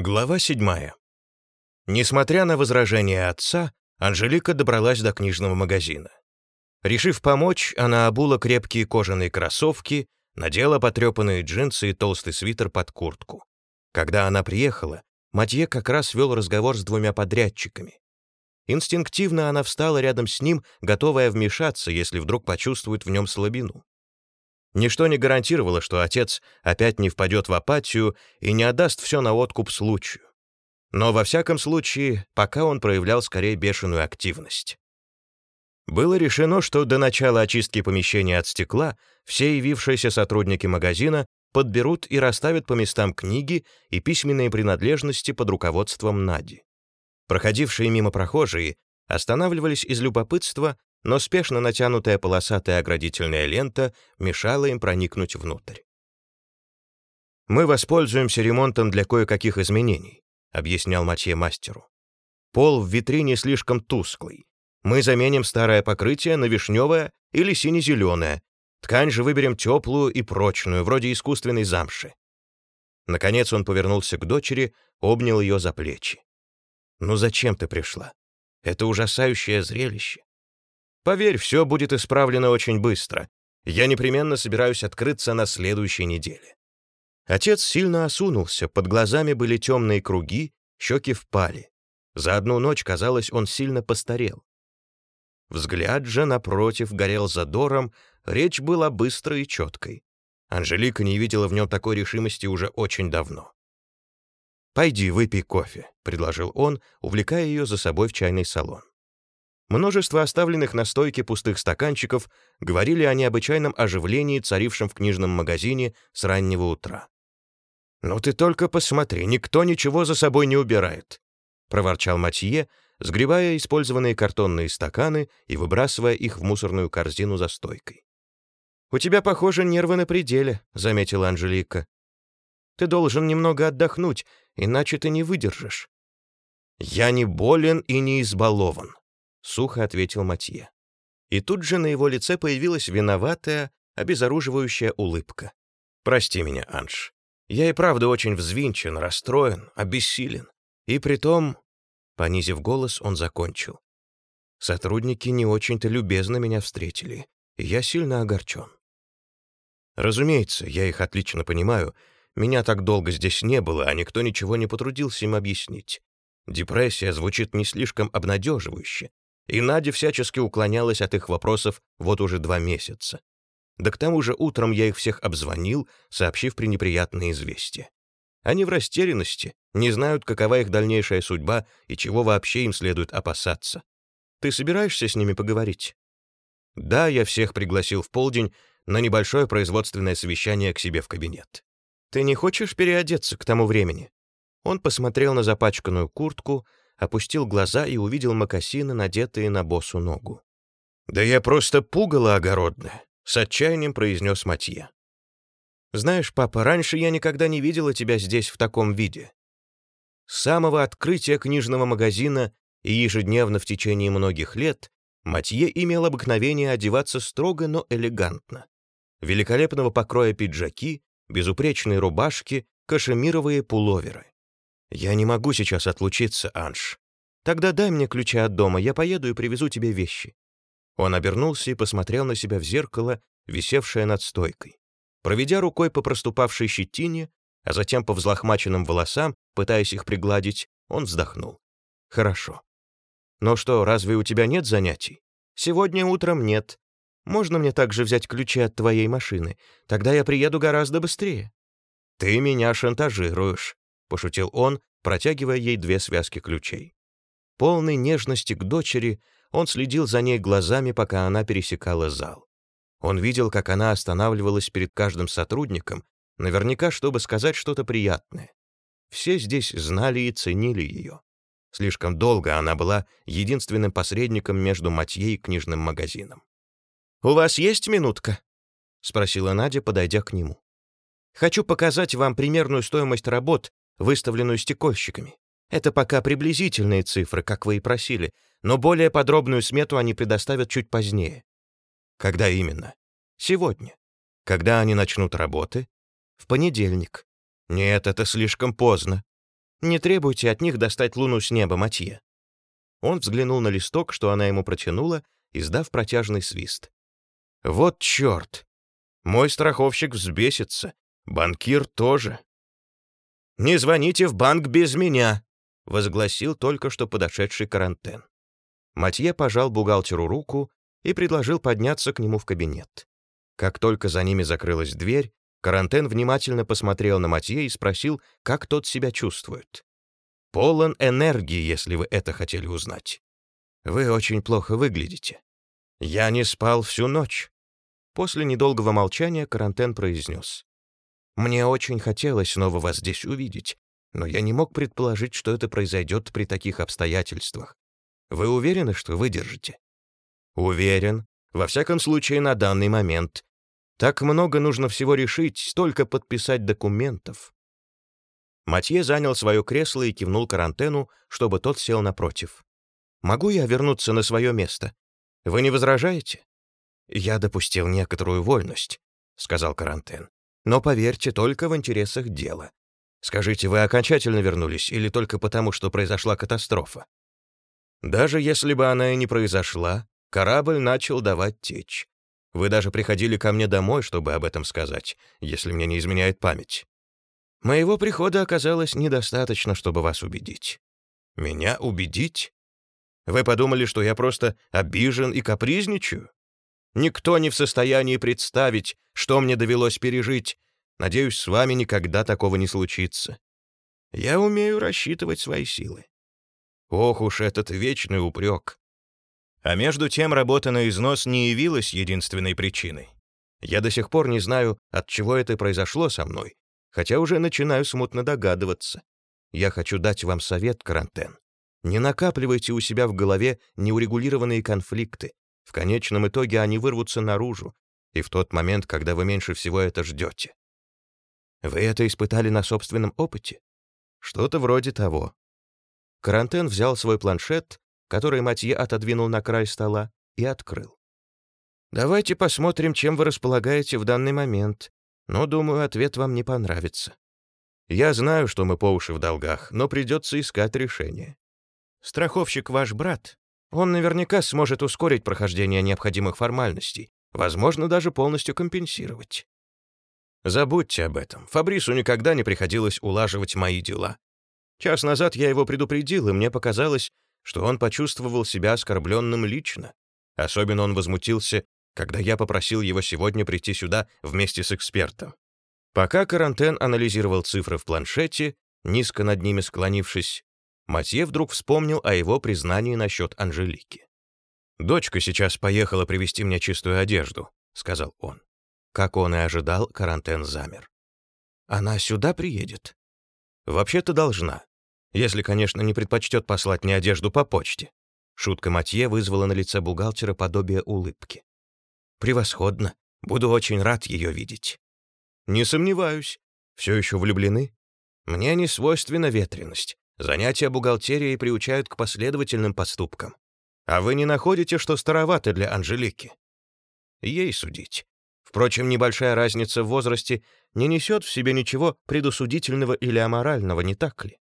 Глава седьмая. Несмотря на возражения отца, Анжелика добралась до книжного магазина. Решив помочь, она обула крепкие кожаные кроссовки, надела потрепанные джинсы и толстый свитер под куртку. Когда она приехала, Матье как раз вел разговор с двумя подрядчиками. Инстинктивно она встала рядом с ним, готовая вмешаться, если вдруг почувствует в нем слабину. Ничто не гарантировало, что отец опять не впадет в апатию и не отдаст все на откуп случаю. Но во всяком случае, пока он проявлял скорее бешеную активность. Было решено, что до начала очистки помещения от стекла все явившиеся сотрудники магазина подберут и расставят по местам книги и письменные принадлежности под руководством Нади. Проходившие мимо прохожие останавливались из любопытства но спешно натянутая полосатая оградительная лента мешала им проникнуть внутрь. «Мы воспользуемся ремонтом для кое-каких изменений», — объяснял Матье мастеру. «Пол в витрине слишком тусклый. Мы заменим старое покрытие на вишневое или сине-зеленое. Ткань же выберем теплую и прочную, вроде искусственной замши». Наконец он повернулся к дочери, обнял ее за плечи. «Ну зачем ты пришла? Это ужасающее зрелище. Поверь, все будет исправлено очень быстро. Я непременно собираюсь открыться на следующей неделе». Отец сильно осунулся, под глазами были темные круги, щеки впали. За одну ночь, казалось, он сильно постарел. Взгляд же, напротив, горел задором, речь была быстрой и четкой. Анжелика не видела в нем такой решимости уже очень давно. «Пойди, выпей кофе», — предложил он, увлекая ее за собой в чайный салон. Множество оставленных на стойке пустых стаканчиков говорили о необычайном оживлении, царившем в книжном магазине с раннего утра. «Ну ты только посмотри, никто ничего за собой не убирает», — проворчал Матье, сгребая использованные картонные стаканы и выбрасывая их в мусорную корзину за стойкой. «У тебя, похоже, нервы на пределе», — заметила Анжелика. «Ты должен немного отдохнуть, иначе ты не выдержишь». «Я не болен и не избалован», — сухо ответил Матье. И тут же на его лице появилась виноватая, обезоруживающая улыбка. «Прости меня, Анж. Я и правда очень взвинчен, расстроен, обессилен. И притом...» Понизив голос, он закончил. «Сотрудники не очень-то любезно меня встретили, и я сильно огорчен. Разумеется, я их отлично понимаю. Меня так долго здесь не было, а никто ничего не потрудился им объяснить. Депрессия звучит не слишком обнадеживающе, и Надя всячески уклонялась от их вопросов вот уже два месяца. Да к тому же утром я их всех обзвонил, сообщив пренеприятные известия. Они в растерянности, не знают, какова их дальнейшая судьба и чего вообще им следует опасаться. Ты собираешься с ними поговорить? Да, я всех пригласил в полдень на небольшое производственное совещание к себе в кабинет. Ты не хочешь переодеться к тому времени? Он посмотрел на запачканную куртку, опустил глаза и увидел мокасины, надетые на босу ногу. «Да я просто пугало огородное», — с отчаянием произнес Матье. «Знаешь, папа, раньше я никогда не видела тебя здесь в таком виде. С самого открытия книжного магазина и ежедневно в течение многих лет Матье имел обыкновение одеваться строго, но элегантно. Великолепного покроя пиджаки, безупречные рубашки, кашемировые пуловеры. «Я не могу сейчас отлучиться, Анж. Тогда дай мне ключи от дома, я поеду и привезу тебе вещи». Он обернулся и посмотрел на себя в зеркало, висевшее над стойкой. Проведя рукой по проступавшей щетине, а затем по взлохмаченным волосам, пытаясь их пригладить, он вздохнул. «Хорошо. Но что, разве у тебя нет занятий? Сегодня утром нет. Можно мне также взять ключи от твоей машины? Тогда я приеду гораздо быстрее». «Ты меня шантажируешь», — пошутил он, протягивая ей две связки ключей. Полной нежности к дочери, он следил за ней глазами, пока она пересекала зал. Он видел, как она останавливалась перед каждым сотрудником, наверняка, чтобы сказать что-то приятное. Все здесь знали и ценили ее. Слишком долго она была единственным посредником между Матье и книжным магазином. «У вас есть минутка?» — спросила Надя, подойдя к нему. «Хочу показать вам примерную стоимость работ, выставленную стекольщиками. Это пока приблизительные цифры, как вы и просили, но более подробную смету они предоставят чуть позднее. Когда именно? Сегодня. Когда они начнут работы? В понедельник. Нет, это слишком поздно. Не требуйте от них достать луну с неба, Матье». Он взглянул на листок, что она ему протянула, издав протяжный свист. «Вот черт! Мой страховщик взбесится, банкир тоже». «Не звоните в банк без меня», — возгласил только что подошедший карантен. Матье пожал бухгалтеру руку и предложил подняться к нему в кабинет. Как только за ними закрылась дверь, Карантен внимательно посмотрел на Матье и спросил, как тот себя чувствует. «Полон энергии, если вы это хотели узнать. Вы очень плохо выглядите. Я не спал всю ночь». После недолгого молчания Карантен произнес. «Мне очень хотелось снова вас здесь увидеть, но я не мог предположить, что это произойдет при таких обстоятельствах. Вы уверены, что выдержите?» «Уверен. Во всяком случае, на данный момент. Так много нужно всего решить, столько подписать документов». Матье занял свое кресло и кивнул карантену, чтобы тот сел напротив. «Могу я вернуться на свое место? Вы не возражаете?» «Я допустил некоторую вольность», — сказал карантен. «Но поверьте, только в интересах дела. Скажите, вы окончательно вернулись или только потому, что произошла катастрофа?» Даже если бы она и не произошла, корабль начал давать течь. Вы даже приходили ко мне домой, чтобы об этом сказать, если мне не изменяет память. Моего прихода оказалось недостаточно, чтобы вас убедить. Меня убедить? Вы подумали, что я просто обижен и капризничаю? Никто не в состоянии представить, что мне довелось пережить. Надеюсь, с вами никогда такого не случится. Я умею рассчитывать свои силы. Ох уж этот вечный упрек. А между тем работа на износ не явилась единственной причиной. Я до сих пор не знаю, от чего это произошло со мной, хотя уже начинаю смутно догадываться. Я хочу дать вам совет, Карантен. Не накапливайте у себя в голове неурегулированные конфликты. В конечном итоге они вырвутся наружу, и в тот момент, когда вы меньше всего это ждете. Вы это испытали на собственном опыте? Что-то вроде того. Карантен взял свой планшет, который Матье отодвинул на край стола, и открыл. «Давайте посмотрим, чем вы располагаете в данный момент, но, думаю, ответ вам не понравится. Я знаю, что мы по уши в долгах, но придется искать решение. Страховщик ваш брат. Он наверняка сможет ускорить прохождение необходимых формальностей, возможно, даже полностью компенсировать. Забудьте об этом. Фабрису никогда не приходилось улаживать мои дела. Час назад я его предупредил, и мне показалось, что он почувствовал себя оскорбленным лично. Особенно он возмутился, когда я попросил его сегодня прийти сюда вместе с экспертом. Пока Карантен анализировал цифры в планшете, низко над ними склонившись, Матье вдруг вспомнил о его признании насчет Анжелики. «Дочка сейчас поехала привезти мне чистую одежду», — сказал он. Как он и ожидал, Карантен замер. «Она сюда приедет?» «Вообще-то должна. Если, конечно, не предпочтет послать мне одежду по почте». Шутка Матье вызвала на лице бухгалтера подобие улыбки. «Превосходно. Буду очень рад ее видеть». «Не сомневаюсь. Все еще влюблены?» «Мне не свойственна ветренность. Занятия бухгалтерией приучают к последовательным поступкам. А вы не находите, что староваты для Анжелики?» Ей судить. Впрочем, небольшая разница в возрасте не несет в себе ничего предусудительного или аморального, не так ли?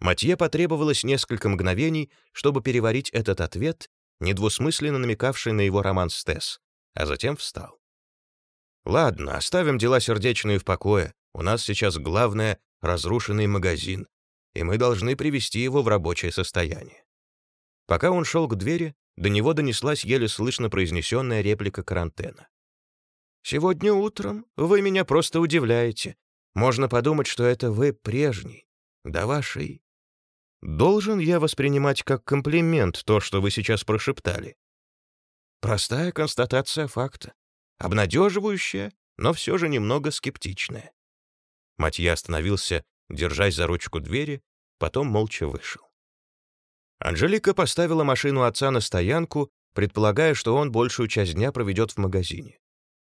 Матье потребовалось несколько мгновений, чтобы переварить этот ответ, недвусмысленно намекавший на его роман с Тесс, а затем встал. «Ладно, оставим дела сердечные в покое. У нас сейчас главное — разрушенный магазин, и мы должны привести его в рабочее состояние». Пока он шел к двери, до него донеслась еле слышно произнесенная реплика карантена. Сегодня утром вы меня просто удивляете. Можно подумать, что это вы прежний, до вашей... Должен я воспринимать как комплимент то, что вы сейчас прошептали? Простая констатация факта. Обнадеживающая, но все же немного скептичная. Матья остановился, держась за ручку двери, потом молча вышел. Анжелика поставила машину отца на стоянку, предполагая, что он большую часть дня проведет в магазине.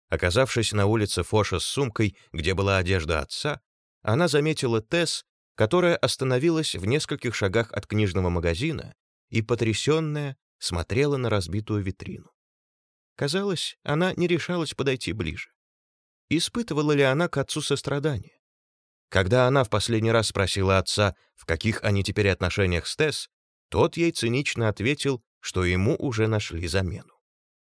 Оказавшись на улице Фоша с сумкой, где была одежда отца, она заметила Тесс, которая остановилась в нескольких шагах от книжного магазина и, потрясенная, смотрела на разбитую витрину. Казалось, она не решалась подойти ближе. Испытывала ли она к отцу сострадание? Когда она в последний раз спросила отца, в каких они теперь отношениях с Тесс, тот ей цинично ответил, что ему уже нашли замену.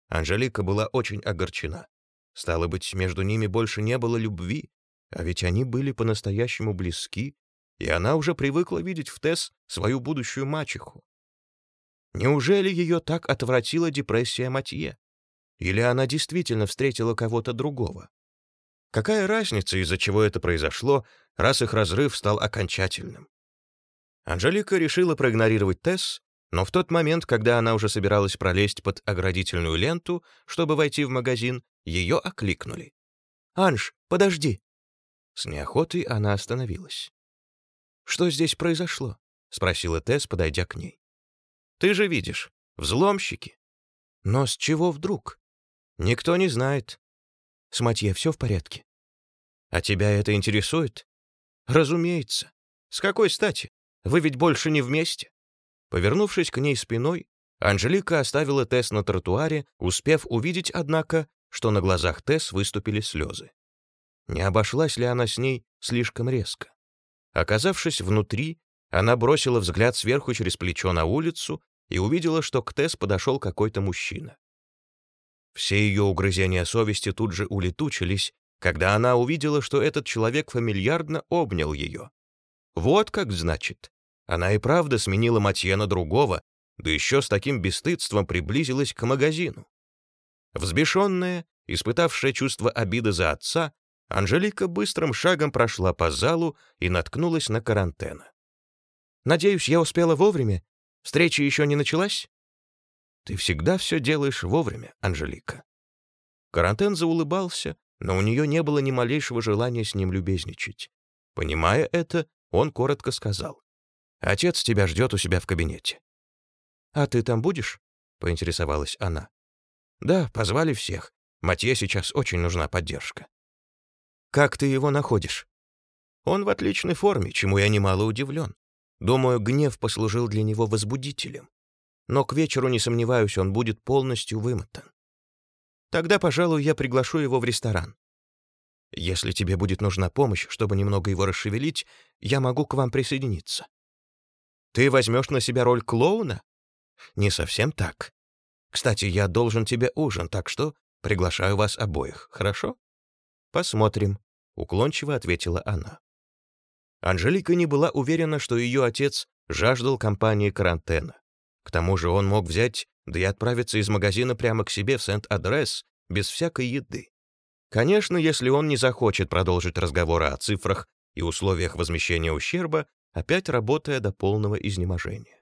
Анжелика была очень огорчена. Стало быть, между ними больше не было любви, а ведь они были по-настоящему близки, и она уже привыкла видеть в Тесс свою будущую мачеху. Неужели ее так отвратила депрессия Матье? Или она действительно встретила кого-то другого? Какая разница, из-за чего это произошло, раз их разрыв стал окончательным? Анжелика решила проигнорировать Тесс, но в тот момент, когда она уже собиралась пролезть под оградительную ленту, чтобы войти в магазин, ее окликнули. «Анж, подожди!» С неохотой она остановилась. «Что здесь произошло?» — спросила Тесс, подойдя к ней. «Ты же видишь, взломщики». «Но с чего вдруг?» «Никто не знает. С Матье все в порядке? А тебя это интересует? Разумеется. С какой стати? Вы ведь больше не вместе. Повернувшись к ней спиной, Анжелика оставила Тесс на тротуаре, успев увидеть, однако, что на глазах Тесс выступили слезы. Не обошлась ли она с ней слишком резко? Оказавшись внутри, она бросила взгляд сверху через плечо на улицу и увидела, что к Тесс подошел какой-то мужчина. Все ее угрызения совести тут же улетучились, когда она увидела, что этот человек фамильярно обнял ее. Вот как значит. Она и правда сменила Матье на другого, да еще с таким бесстыдством приблизилась к магазину. Взбешенная, испытавшая чувство обиды за отца, Анжелика быстрым шагом прошла по залу и наткнулась на карантена. «Надеюсь, я успела вовремя? Встреча еще не началась?» Ты всегда все делаешь вовремя, Анжелика». Карантен заулыбался, но у нее не было ни малейшего желания с ним любезничать. Понимая это, он коротко сказал. «Отец тебя ждет у себя в кабинете». «А ты там будешь?» — поинтересовалась она. «Да, позвали всех. Матье сейчас очень нужна поддержка». «Как ты его находишь?» «Он в отличной форме, чему я немало удивлен. Думаю, гнев послужил для него возбудителем но к вечеру, не сомневаюсь, он будет полностью вымотан. Тогда, пожалуй, я приглашу его в ресторан. Если тебе будет нужна помощь, чтобы немного его расшевелить, я могу к вам присоединиться. Ты возьмешь на себя роль клоуна? Не совсем так. Кстати, я должен тебе ужин, так что приглашаю вас обоих, хорошо? Посмотрим, — уклончиво ответила она. Анжелика не была уверена, что ее отец жаждал компании карантена. К тому же он мог взять, да и отправиться из магазина прямо к себе в Сент-Адрес без всякой еды. Конечно, если он не захочет продолжить разговоры о цифрах и условиях возмещения ущерба, опять работая до полного изнеможения.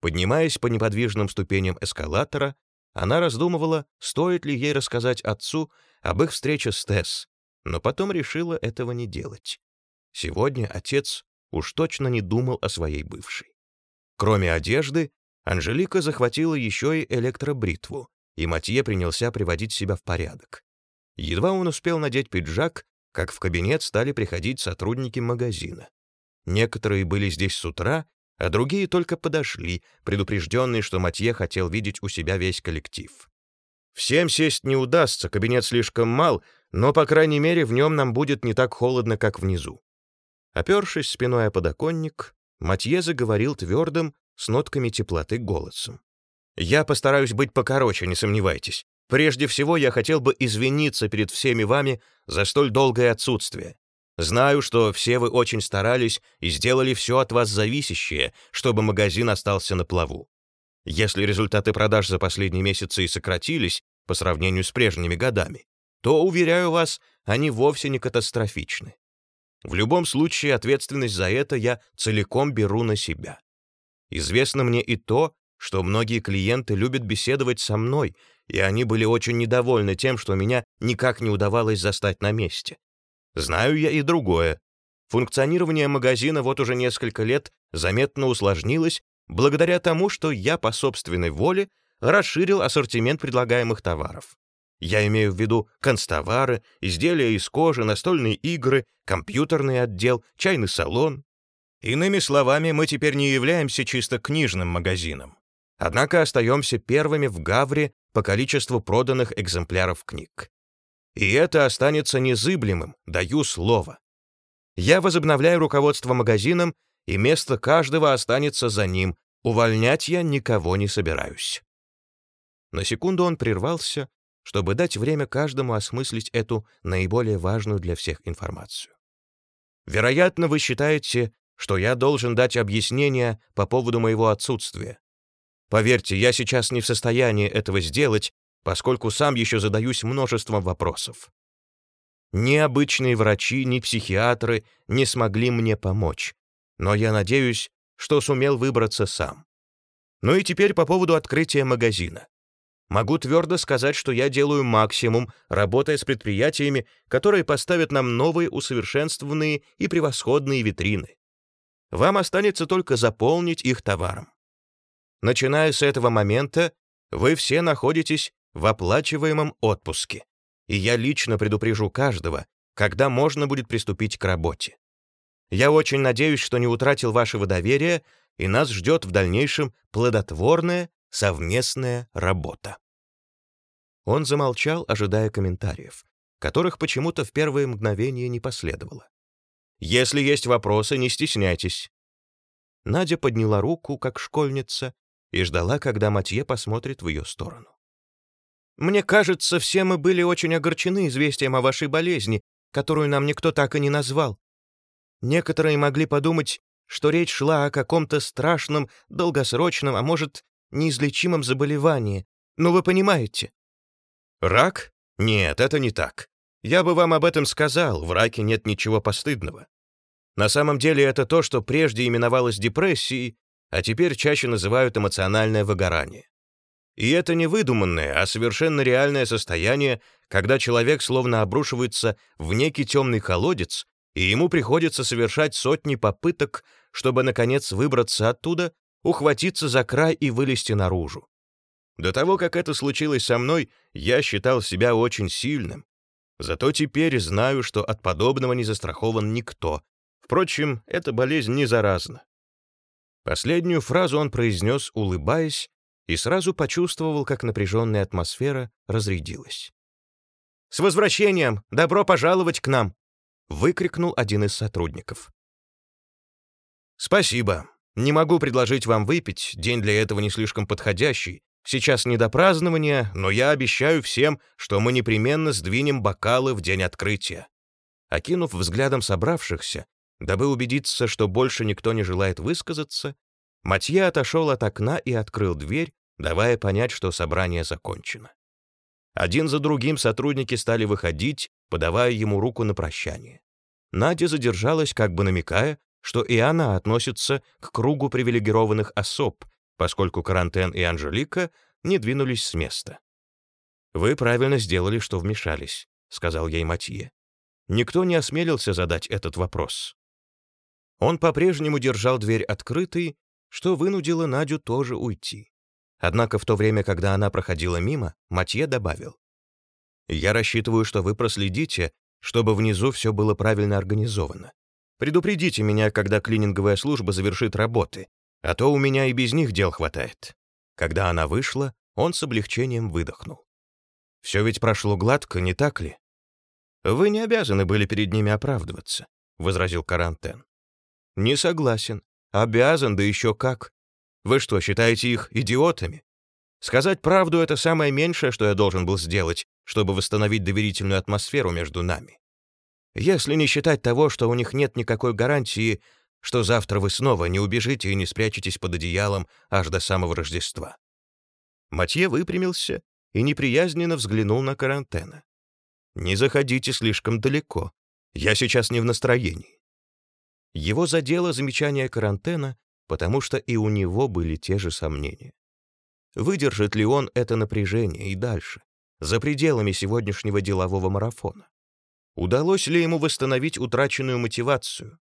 Поднимаясь по неподвижным ступеням эскалатора, она раздумывала, стоит ли ей рассказать отцу об их встрече с Тесс, но потом решила этого не делать. Сегодня отец уж точно не думал о своей бывшей. Кроме одежды, Анжелика захватила еще и электробритву, и Матье принялся приводить себя в порядок. Едва он успел надеть пиджак, как в кабинет стали приходить сотрудники магазина. Некоторые были здесь с утра, а другие только подошли, предупрежденные, что Матье хотел видеть у себя весь коллектив. «Всем сесть не удастся, кабинет слишком мал, но, по крайней мере, в нем нам будет не так холодно, как внизу». Опершись спиной о подоконник, Матье заговорил твердым, с нотками теплоты голосом. «Я постараюсь быть покороче, не сомневайтесь. Прежде всего, я хотел бы извиниться перед всеми вами за столь долгое отсутствие. Знаю, что все вы очень старались и сделали все от вас зависящее, чтобы магазин остался на плаву. Если результаты продаж за последние месяцы и сократились по сравнению с прежними годами, то, уверяю вас, они вовсе не катастрофичны. В любом случае, ответственность за это я целиком беру на себя. Известно мне и то, что многие клиенты любят беседовать со мной, и они были очень недовольны тем, что меня никак не удавалось застать на месте. Знаю я и другое. Функционирование магазина вот уже несколько лет заметно усложнилось благодаря тому, что я по собственной воле расширил ассортимент предлагаемых товаров. Я имею в виду констовары, изделия из кожи, настольные игры, компьютерный отдел, чайный салон, Иными словами, мы теперь не являемся чисто книжным магазином. Однако остаемся первыми в Гавре по количеству проданных экземпляров книг. И это останется незыблемым, даю слово. Я возобновляю руководство магазином, и место каждого останется за ним. Увольнять я никого не собираюсь». На секунду он прервался, чтобы дать время каждому осмыслить эту наиболее важную для всех информацию. «Вероятно, вы считаете, что я должен дать объяснение по поводу моего отсутствия. Поверьте, я сейчас не в состоянии этого сделать, поскольку сам еще задаюсь множеством вопросов. Ни обычные врачи, ни психиатры не смогли мне помочь, но я надеюсь, что сумел выбраться сам. Ну и теперь по поводу открытия магазина. Могу твердо сказать, что я делаю максимум, работая с предприятиями, которые поставят нам новые усовершенствованные и превосходные витрины. Вам останется только заполнить их товаром. Начиная с этого момента, вы все находитесь в оплачиваемом отпуске, и я лично предупрежу каждого, когда можно будет приступить к работе. Я очень надеюсь, что не утратил вашего доверия, и нас ждет в дальнейшем плодотворная совместная работа. Он замолчал, ожидая комментариев, которых почему-то в первые мгновения не последовало. Если есть вопросы, не стесняйтесь». Надя подняла руку, как школьница, и ждала, когда Матье посмотрит в ее сторону. «Мне кажется, все мы были очень огорчены известием о вашей болезни, которую нам никто так и не назвал. Некоторые могли подумать, что речь шла о каком-то страшном, долгосрочном, а может, неизлечимом заболевании. Но вы понимаете». «Рак? Нет, это не так. Я бы вам об этом сказал, в раке нет ничего постыдного. На самом деле это то, что прежде именовалось депрессией, а теперь чаще называют эмоциональное выгорание. И это не выдуманное, а совершенно реальное состояние, когда человек словно обрушивается в некий темный колодец, и ему приходится совершать сотни попыток, чтобы, наконец, выбраться оттуда, ухватиться за край и вылезти наружу. До того, как это случилось со мной, я считал себя очень сильным, Зато теперь знаю, что от подобного не застрахован никто. Впрочем, эта болезнь не заразна. Последнюю фразу он произнес, улыбаясь, и сразу почувствовал, как напряженная атмосфера разрядилась. «С возвращением! Добро пожаловать к нам!» — выкрикнул один из сотрудников. «Спасибо. Не могу предложить вам выпить, день для этого не слишком подходящий, Сейчас не до празднования, но я обещаю всем, что мы непременно сдвинем бокалы в день открытия». Окинув взглядом собравшихся, дабы убедиться, что больше никто не желает высказаться, Матье отошел от окна и открыл дверь, давая понять, что собрание закончено. Один за другим сотрудники стали выходить, подавая ему руку на прощание. Надя задержалась, как бы намекая, что и она относится к кругу привилегированных особ, поскольку Карантен и Анжелика не двинулись с места. «Вы правильно сделали, что вмешались», — сказал ей Матье. Никто не осмелился задать этот вопрос. Он по-прежнему держал дверь открытой, что вынудило Надю тоже уйти. Однако в то время, когда она проходила мимо, Матье добавил. «Я рассчитываю, что вы проследите, чтобы внизу все было правильно организовано. Предупредите меня, когда клининговая служба завершит работы, а то у меня и без них дел хватает». Когда она вышла, он с облегчением выдохнул. «Все ведь прошло гладко, не так ли?» «Вы не обязаны были перед ними оправдываться», — возразил Карантен. «Не согласен. Обязан, да еще как. Вы что, считаете их идиотами? Сказать правду — это самое меньшее, что я должен был сделать, чтобы восстановить доверительную атмосферу между нами. Если не считать того, что у них нет никакой гарантии, что завтра вы снова не убежите и не спрячетесь под одеялом аж до самого Рождества. Матье выпрямился и неприязненно взглянул на карантена. «Не заходите слишком далеко. Я сейчас не в настроении». Его задело замечание карантена, потому что и у него были те же сомнения. Выдержит ли он это напряжение и дальше, за пределами сегодняшнего делового марафона? Удалось ли ему восстановить утраченную мотивацию,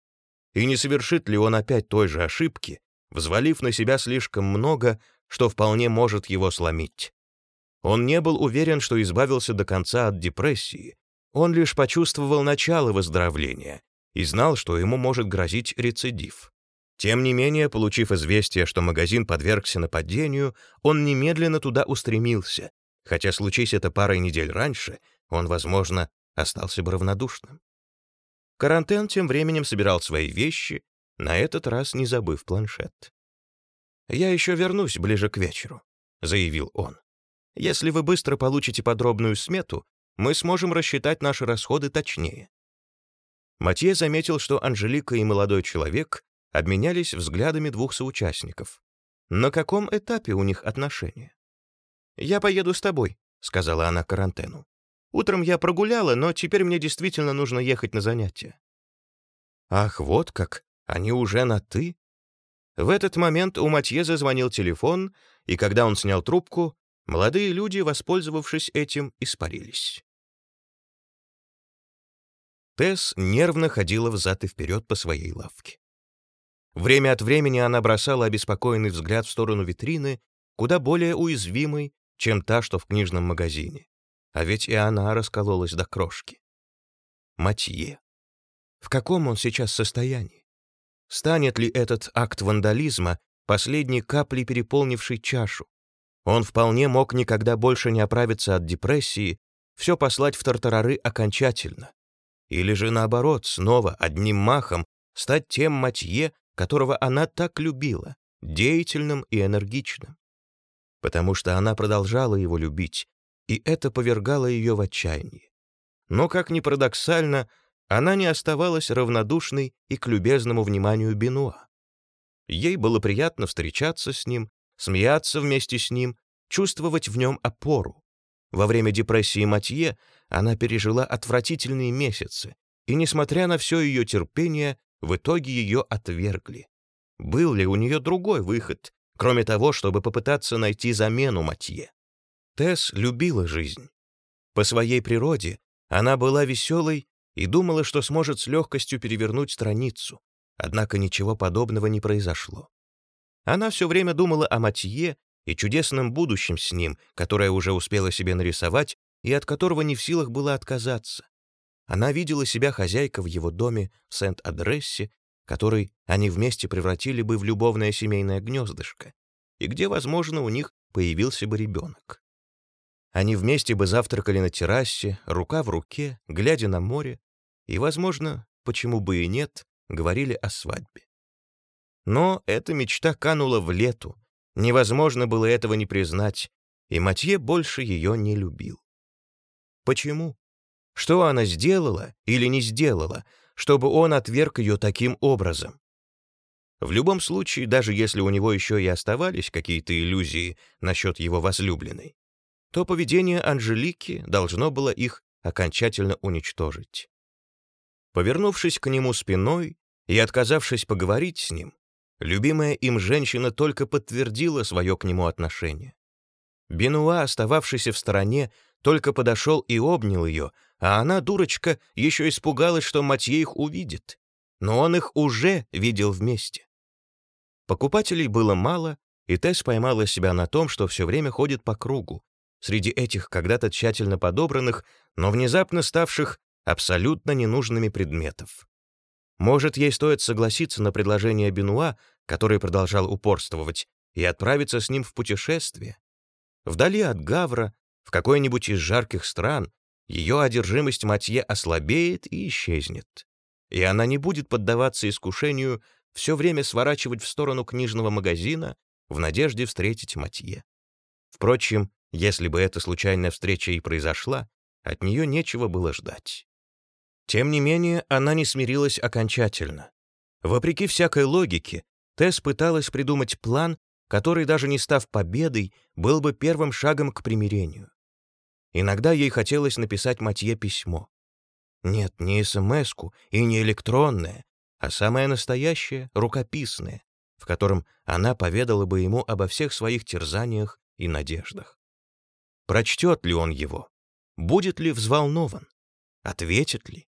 и не совершит ли он опять той же ошибки, взвалив на себя слишком много, что вполне может его сломить. Он не был уверен, что избавился до конца от депрессии, он лишь почувствовал начало выздоровления и знал, что ему может грозить рецидив. Тем не менее, получив известие, что магазин подвергся нападению, он немедленно туда устремился, хотя случись это парой недель раньше, он, возможно, остался бы равнодушным. Карантен тем временем собирал свои вещи, на этот раз не забыв планшет. «Я еще вернусь ближе к вечеру», — заявил он. «Если вы быстро получите подробную смету, мы сможем рассчитать наши расходы точнее». Матье заметил, что Анжелика и молодой человек обменялись взглядами двух соучастников. На каком этапе у них отношения? «Я поеду с тобой», — сказала она карантену. «Утром я прогуляла, но теперь мне действительно нужно ехать на занятия». «Ах, вот как! Они уже на «ты»?» В этот момент у Матье зазвонил телефон, и когда он снял трубку, молодые люди, воспользовавшись этим, испарились. Тесс нервно ходила взад и вперед по своей лавке. Время от времени она бросала обеспокоенный взгляд в сторону витрины, куда более уязвимой, чем та, что в книжном магазине. А ведь и она раскололась до крошки. Матье. В каком он сейчас состоянии? Станет ли этот акт вандализма последней каплей, переполнившей чашу? Он вполне мог никогда больше не оправиться от депрессии, все послать в тартарары окончательно. Или же наоборот, снова одним махом стать тем Матье, которого она так любила, деятельным и энергичным. Потому что она продолжала его любить, и это повергало ее в отчаяние. Но, как ни парадоксально, она не оставалась равнодушной и к любезному вниманию Бенуа. Ей было приятно встречаться с ним, смеяться вместе с ним, чувствовать в нем опору. Во время депрессии Матье она пережила отвратительные месяцы, и, несмотря на все ее терпение, в итоге ее отвергли. Был ли у нее другой выход, кроме того, чтобы попытаться найти замену Матье? Тесс любила жизнь. По своей природе она была веселой и думала, что сможет с легкостью перевернуть страницу, однако ничего подобного не произошло. Она все время думала о Матье и чудесном будущем с ним, которое уже успела себе нарисовать и от которого не в силах было отказаться. Она видела себя хозяйкой в его доме в Сент-Адрессе, который они вместе превратили бы в любовное семейное гнездышко, и где, возможно, у них появился бы ребенок. Они вместе бы завтракали на террасе, рука в руке, глядя на море, и, возможно, почему бы и нет, говорили о свадьбе. Но эта мечта канула в лету, невозможно было этого не признать, и Матье больше ее не любил. Почему? Что она сделала или не сделала, чтобы он отверг ее таким образом? В любом случае, даже если у него еще и оставались какие-то иллюзии насчет его возлюбленной, то поведение Анжелики должно было их окончательно уничтожить. Повернувшись к нему спиной и отказавшись поговорить с ним, любимая им женщина только подтвердила свое к нему отношение. Бенуа, остававшийся в стороне, только подошел и обнял ее, а она, дурочка, еще испугалась, что Матье их увидит. Но он их уже видел вместе. Покупателей было мало, и Тесс поймала себя на том, что все время ходит по кругу, среди этих когда-то тщательно подобранных, но внезапно ставших абсолютно ненужными предметов. Может, ей стоит согласиться на предложение Бенуа, который продолжал упорствовать, и отправиться с ним в путешествие? Вдали от Гавра, в какой-нибудь из жарких стран ее одержимость Матье ослабеет и исчезнет. И она не будет поддаваться искушению все время сворачивать в сторону книжного магазина в надежде встретить Матье. Впрочем, если бы эта случайная встреча и произошла, от нее нечего было ждать. Тем не менее, она не смирилась окончательно. Вопреки всякой логике, Тесс пыталась придумать план, который, даже не став победой, был бы первым шагом к примирению. Иногда ей хотелось написать Матье письмо. Нет, не смс и не электронное, а самое настоящее, рукописное, в котором она поведала бы ему обо всех своих терзаниях и надеждах. Прочтет ли он его? Будет ли взволнован? Ответит ли?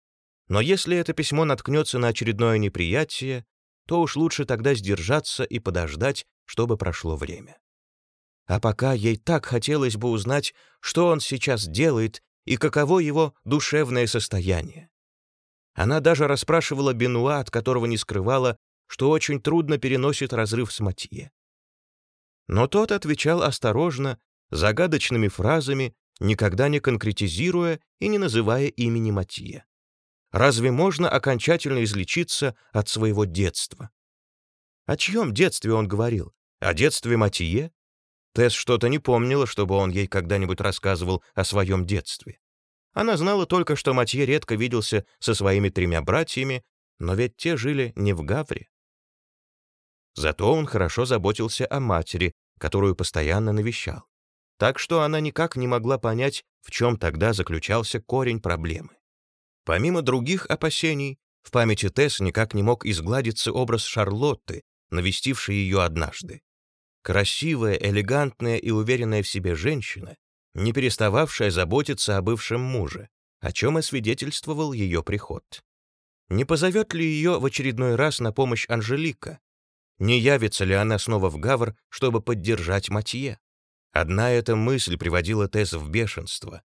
Но если это письмо наткнется на очередное неприятие, то уж лучше тогда сдержаться и подождать, чтобы прошло время. А пока ей так хотелось бы узнать, что он сейчас делает и каково его душевное состояние. Она даже расспрашивала Бенуа, от которого не скрывала, что очень трудно переносит разрыв с Матье. Но тот отвечал осторожно, загадочными фразами, никогда не конкретизируя и не называя имени Матье. Разве можно окончательно излечиться от своего детства? О чьем детстве он говорил? О детстве Матье? Тесс что-то не помнила, чтобы он ей когда-нибудь рассказывал о своем детстве. Она знала только, что Матье редко виделся со своими тремя братьями, но ведь те жили не в Гавре. Зато он хорошо заботился о матери, которую постоянно навещал. Так что она никак не могла понять, в чем тогда заключался корень проблемы. Помимо других опасений, в памяти Тесс никак не мог изгладиться образ Шарлотты, навестившей ее однажды. Красивая, элегантная и уверенная в себе женщина, не перестававшая заботиться о бывшем муже, о чем и свидетельствовал ее приход. Не позовет ли ее в очередной раз на помощь Анжелика? Не явится ли она снова в Гавр, чтобы поддержать Матье? Одна эта мысль приводила Тесс в бешенство.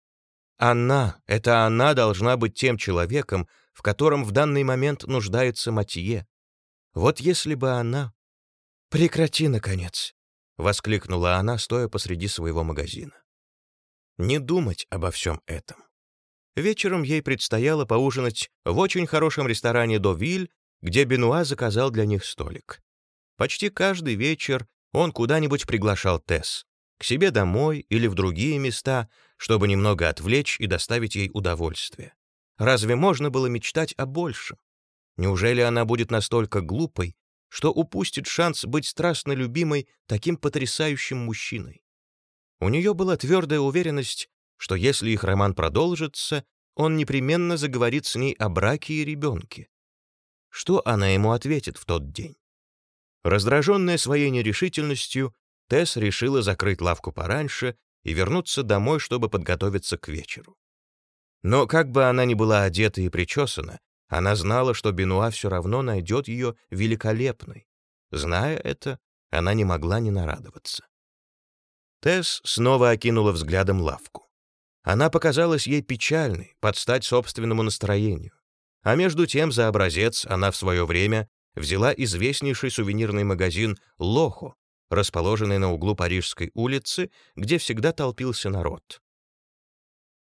Она, это она должна быть тем человеком, в котором в данный момент нуждается Матье. Вот если бы она... «Прекрати, наконец!» — воскликнула она, стоя посреди своего магазина. Не думать обо всем этом. Вечером ей предстояло поужинать в очень хорошем ресторане «Довиль», где Бенуа заказал для них столик. Почти каждый вечер он куда-нибудь приглашал Тесс, к себе домой или в другие места, чтобы немного отвлечь и доставить ей удовольствие. Разве можно было мечтать о большем? Неужели она будет настолько глупой, что упустит шанс быть страстно любимой таким потрясающим мужчиной. У нее была твердая уверенность, что если их роман продолжится, он непременно заговорит с ней о браке и ребенке. Что она ему ответит в тот день? Раздраженная своей нерешительностью, Тесс решила закрыть лавку пораньше и вернуться домой, чтобы подготовиться к вечеру. Но как бы она ни была одета и причесана, она знала, что Бенуа все равно найдет ее великолепной. Зная это, она не могла не нарадоваться. Тесс снова окинула взглядом лавку. Она показалась ей печальной, под стать собственному настроению. А между тем за образец она в свое время взяла известнейший сувенирный магазин «Лохо», расположенный на углу Парижской улицы, где всегда толпился народ.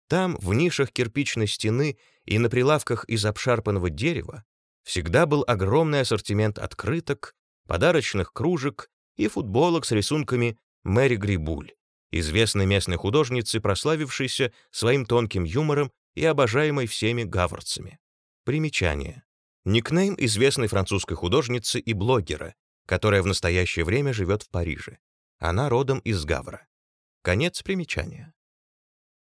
Там, в нишах кирпичной стены и на прилавках из обшарпанного дерева, всегда был огромный ассортимент открыток, подарочных кружек и футболок с рисунками Мэри Грибуль, известной местной художницы, прославившейся своим тонким юмором и обожаемой всеми гаврцами. Примечание. Никнейм известной французской художницы и блогера, которая в настоящее время живет в Париже. Она родом из Гавра. Конец примечания.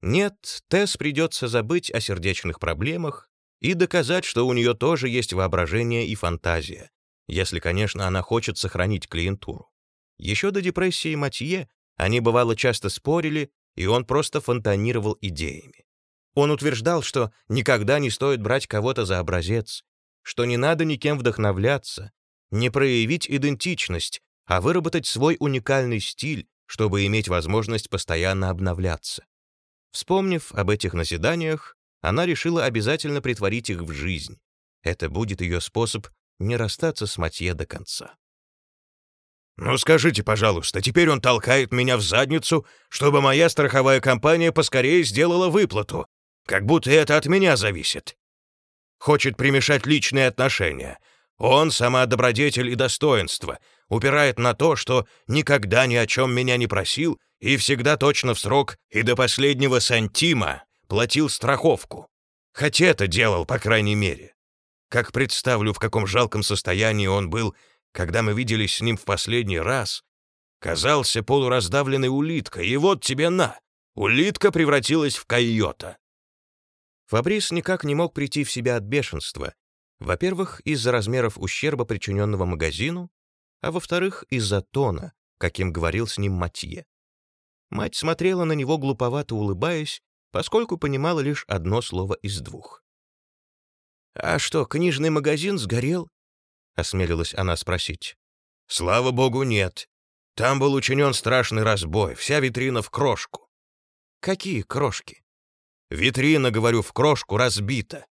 Нет, Тесс придется забыть о сердечных проблемах и доказать, что у нее тоже есть воображение и фантазия, если, конечно, она хочет сохранить клиентуру. Еще до депрессии Матье они, бывало, часто спорили, и он просто фонтанировал идеями. Он утверждал, что никогда не стоит брать кого-то за образец, что не надо никем вдохновляться, не проявить идентичность, а выработать свой уникальный стиль, чтобы иметь возможность постоянно обновляться. Вспомнив об этих назиданиях, она решила обязательно притворить их в жизнь. Это будет ее способ не расстаться с Матье до конца. «Ну скажите, пожалуйста, теперь он толкает меня в задницу, чтобы моя страховая компания поскорее сделала выплату, как будто это от меня зависит. Хочет примешать личные отношения. Он — сама добродетель и достоинство, упирает на то, что никогда ни о чем меня не просил и всегда точно в срок и до последнего сантима платил страховку. Хотя это делал, по крайней мере. Как представлю, в каком жалком состоянии он был, когда мы виделись с ним в последний раз, казался полураздавленной улиткой, и вот тебе на! Улитка превратилась в койота. Фабрис никак не мог прийти в себя от бешенства. Во-первых, из-за размеров ущерба, причиненного магазину, а во-вторых, из-за тона, каким говорил с ним Матье. Мать смотрела на него глуповато улыбаясь, поскольку понимала лишь одно слово из двух. «А что, книжный магазин сгорел?» — осмелилась она спросить. «Слава богу, нет. Там был учинен страшный разбой, вся витрина в крошку». «Какие крошки?» «Витрина, говорю, в крошку разбита».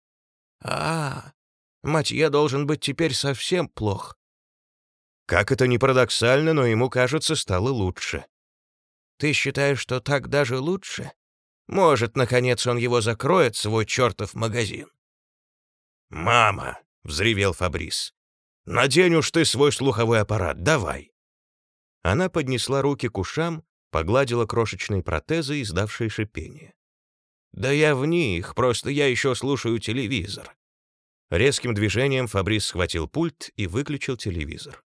«А, Матье должен быть теперь совсем плох». Как это ни парадоксально, но ему, кажется, стало лучше. Ты считаешь, что так даже лучше? Может, наконец он его закроет, свой чертов магазин?» «Мама!» — взревел Фабрис. «Надень уж ты свой слуховой аппарат, давай!» Она поднесла руки к ушам, погладила крошечные протезы, издавшие шипение. «Да я в них, просто я еще слушаю телевизор». Резким движением Фабрис схватил пульт и выключил телевизор.